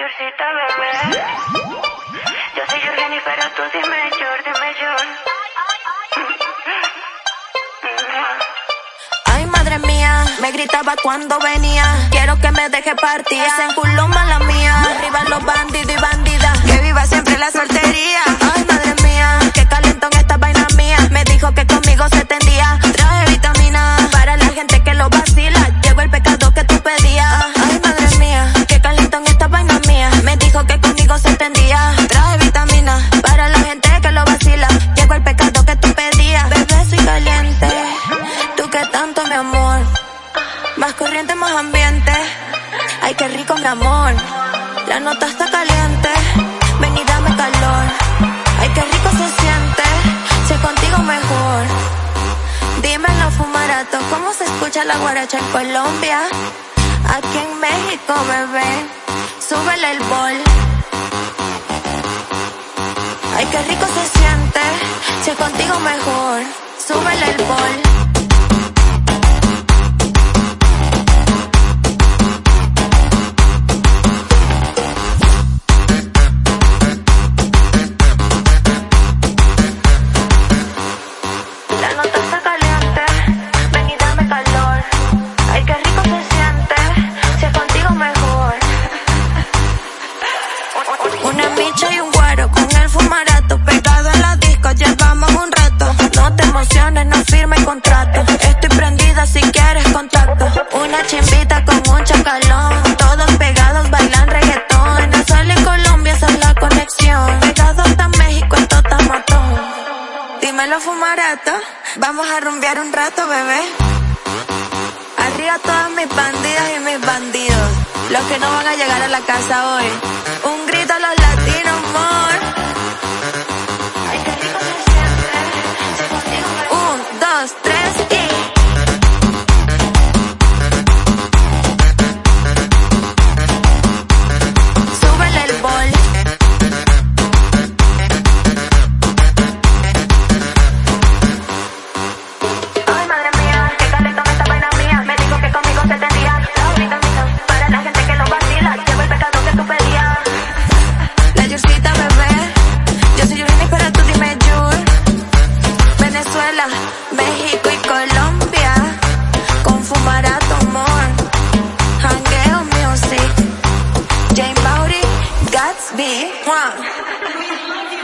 mayorcita, bebé. Yo soy Jorgeni, pero tú dime Jor, dime Jor. Ay, madre mía, me gritaba cuando venía. Quiero que me deje partir. Ese culo mala mía. Arriba los bandidos y bandidas. Que viva siempre la soltería. Más corriente, más ambiente. Ay, qué rico, mi amor. La nota está caliente. Ven y dame calor. Ay, qué rico se siente. Si es contigo mejor. Dímelo, fumarato. ¿Cómo se escucha la guaracha en Colombia? Aquí en México, bebé. Súbele el bol. Ay, qué rico se siente. Si es contigo mejor. Súbele el bol. Micha y un guaro con el fumarato pegado en la disco, llevamos un rato. No te emociones, no firme contrato. Estoy prendida si quieres contacto. Una chimbita con un chacalón, todos pegados bailan reggaetón. No sale Colombia, esa es la conexión. Pegado hasta México, esto está matón. Dímelo fumarato, vamos a rumbear un rato, bebé. Arriba todas mis bandidas y mis bandidos, los que no van a llegar a la casa hoy. Un grito a los latinos, more. Un, dos, tres. México y Colombia. Con fumar a. Hangueo Music. Jane Bowdy, Gatsby. One.